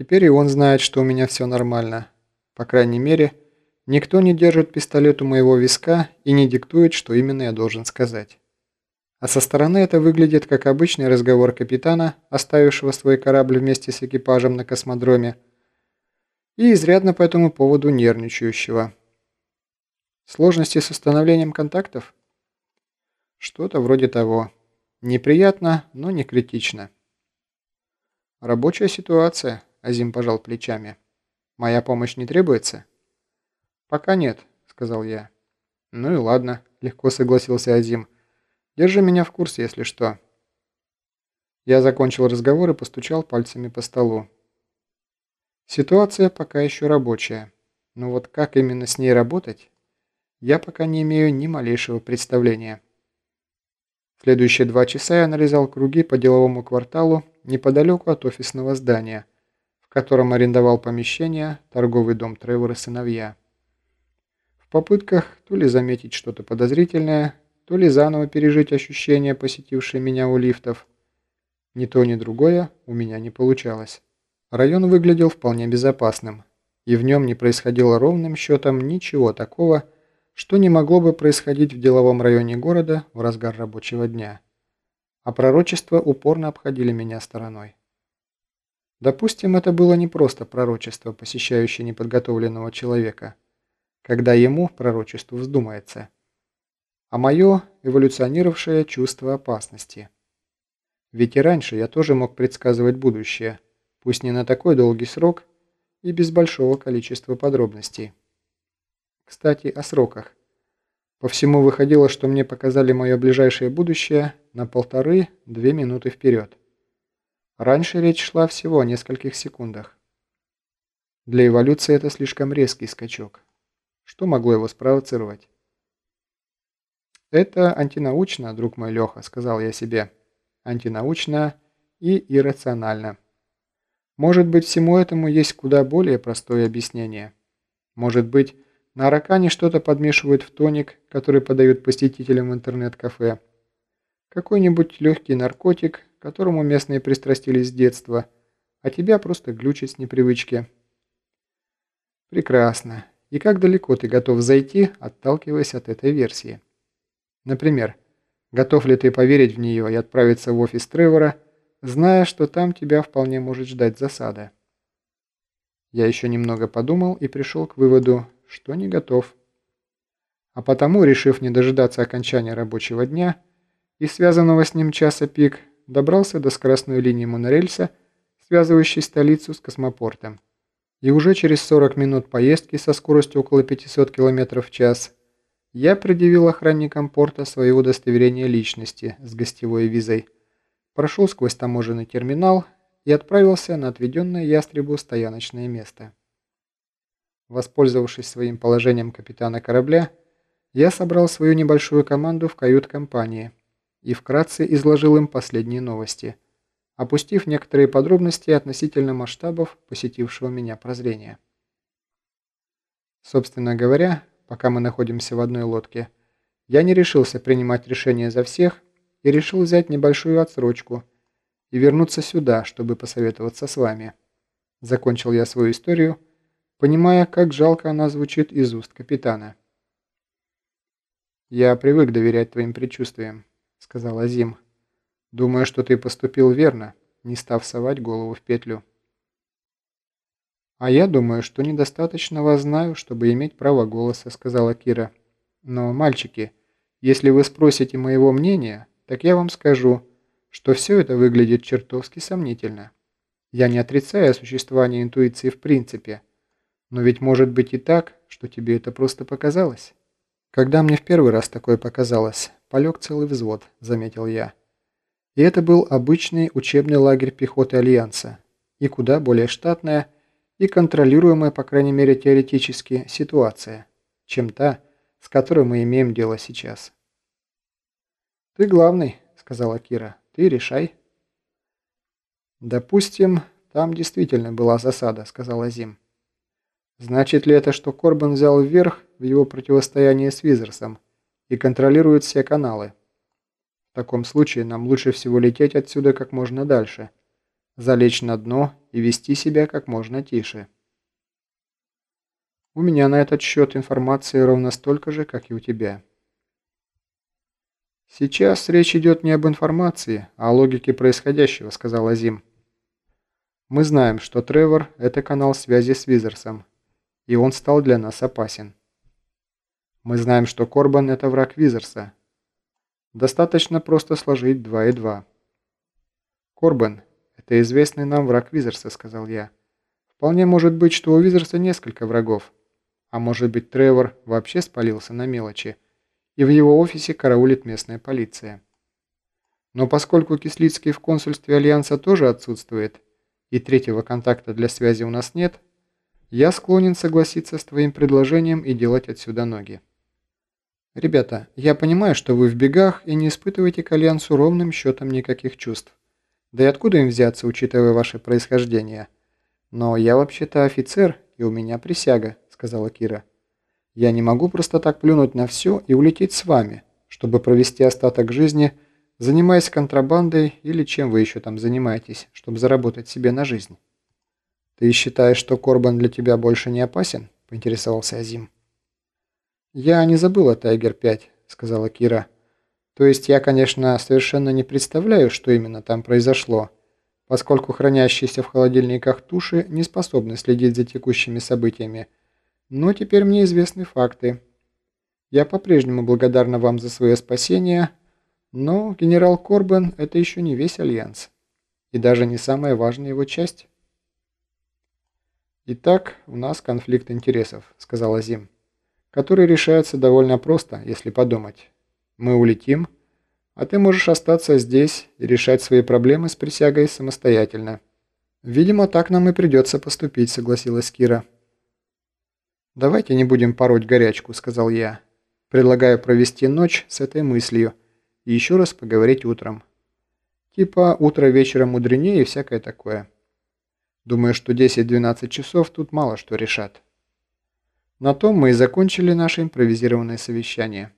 Теперь и он знает, что у меня все нормально. По крайней мере, никто не держит пистолет у моего виска и не диктует, что именно я должен сказать. А со стороны это выглядит как обычный разговор капитана, оставившего свой корабль вместе с экипажем на космодроме, и изрядно по этому поводу нервничающего. Сложности с установлением контактов? Что-то вроде того. Неприятно, но не критично. Рабочая ситуация, Азим пожал плечами. Моя помощь не требуется? Пока нет, сказал я. Ну и ладно, легко согласился Азим. Держи меня в курсе, если что». Я закончил разговор и постучал пальцами по столу. Ситуация пока еще рабочая, но вот как именно с ней работать, я пока не имею ни малейшего представления. Следующие два часа я нарезал круги по деловому кварталу неподалеку от офисного здания, в котором арендовал помещение торговый дом Тревор и сыновья. В попытках то ли заметить что-то подозрительное, то ли заново пережить ощущения, посетившие меня у лифтов. Ни то, ни другое у меня не получалось. Район выглядел вполне безопасным, и в нем не происходило ровным счетом ничего такого, что не могло бы происходить в деловом районе города в разгар рабочего дня. А пророчества упорно обходили меня стороной. Допустим, это было не просто пророчество, посещающее неподготовленного человека, когда ему пророчеству вздумается – а мое эволюционировавшее чувство опасности. Ведь и раньше я тоже мог предсказывать будущее, пусть не на такой долгий срок и без большого количества подробностей. Кстати, о сроках. По всему выходило, что мне показали мое ближайшее будущее на полторы-две минуты вперед. Раньше речь шла всего о нескольких секундах. Для эволюции это слишком резкий скачок. Что могло его спровоцировать? «Это антинаучно, друг мой Леха», — сказал я себе. «Антинаучно и иррационально. Может быть, всему этому есть куда более простое объяснение. Может быть, на Аракане что-то подмешивают в тоник, который подают посетителям интернет-кафе. Какой-нибудь легкий наркотик, которому местные пристрастились с детства, а тебя просто глючит с непривычки». «Прекрасно. И как далеко ты готов зайти, отталкиваясь от этой версии?» Например, готов ли ты поверить в нее и отправиться в офис Тревора, зная, что там тебя вполне может ждать засада? Я еще немного подумал и пришел к выводу, что не готов. А потому, решив не дожидаться окончания рабочего дня и связанного с ним часа пик, добрался до скоростной линии монорельса, связывающей столицу с космопортом. И уже через 40 минут поездки со скоростью около 500 км в час я предъявил охранникам порта свое удостоверение личности с гостевой визой, прошел сквозь таможенный терминал и отправился на отведенное ястребу стояночное место. Воспользовавшись своим положением капитана корабля, я собрал свою небольшую команду в кают-компании и вкратце изложил им последние новости, опустив некоторые подробности относительно масштабов посетившего меня прозрения. Собственно говоря, пока мы находимся в одной лодке, я не решился принимать решение за всех и решил взять небольшую отсрочку и вернуться сюда, чтобы посоветоваться с вами. Закончил я свою историю, понимая, как жалко она звучит из уст капитана. «Я привык доверять твоим предчувствиям», — сказал Азим. «Думаю, что ты поступил верно, не став совать голову в петлю». «А я думаю, что недостаточно вас знаю, чтобы иметь право голоса», — сказала Кира. «Но, мальчики, если вы спросите моего мнения, так я вам скажу, что все это выглядит чертовски сомнительно. Я не отрицаю существование интуиции в принципе, но ведь может быть и так, что тебе это просто показалось». «Когда мне в первый раз такое показалось, полег целый взвод», — заметил я. И это был обычный учебный лагерь пехоты Альянса, и куда более штатная, и контролируемая, по крайней мере теоретически, ситуация, чем та, с которой мы имеем дело сейчас. «Ты главный», — сказала Кира. «Ты решай». «Допустим, там действительно была засада», — сказала Зим. «Значит ли это, что Корбан взял вверх в его противостоянии с Визерсом и контролирует все каналы? В таком случае нам лучше всего лететь отсюда как можно дальше» залечь на дно и вести себя как можно тише. У меня на этот счет информации ровно столько же, как и у тебя. Сейчас речь идет не об информации, а о логике происходящего, сказал Азим. Мы знаем, что Тревор – это канал связи с Визерсом, и он стал для нас опасен. Мы знаем, что Корбан – это враг Визерса. Достаточно просто сложить два и два. Корбан – это известный нам враг Визерса, сказал я. Вполне может быть, что у Визерса несколько врагов. А может быть, Тревор вообще спалился на мелочи, и в его офисе караулит местная полиция. Но поскольку Кислицкий в консульстве Альянса тоже отсутствует, и третьего контакта для связи у нас нет, я склонен согласиться с твоим предложением и делать отсюда ноги. Ребята, я понимаю, что вы в бегах и не испытываете к Альянсу ровным счетом никаких чувств. Да и откуда им взяться, учитывая ваше происхождение? Но я вообще-то офицер, и у меня присяга, сказала Кира. Я не могу просто так плюнуть на все и улететь с вами, чтобы провести остаток жизни занимаясь контрабандой или чем вы еще там занимаетесь, чтобы заработать себе на жизнь. «Ты считаешь, что Корбен для тебя больше не опасен?» – поинтересовался Азим. «Я не забыла Тайгер-5», – сказала Кира. «То есть я, конечно, совершенно не представляю, что именно там произошло, поскольку хранящиеся в холодильниках туши не способны следить за текущими событиями. Но теперь мне известны факты. Я по-прежнему благодарна вам за свое спасение, но генерал Корбен – это еще не весь Альянс. И даже не самая важная его часть. «Итак, у нас конфликт интересов», – сказал Азим, «который решается довольно просто, если подумать. Мы улетим, а ты можешь остаться здесь и решать свои проблемы с присягой самостоятельно». «Видимо, так нам и придется поступить», – согласилась Кира. «Давайте не будем пороть горячку», – сказал я. «Предлагаю провести ночь с этой мыслью, и еще раз поговорить утром. Типа утро вечера мудренее и всякое такое. Думаю, что 10-12 часов тут мало что решат. На том мы и закончили наше импровизированное совещание.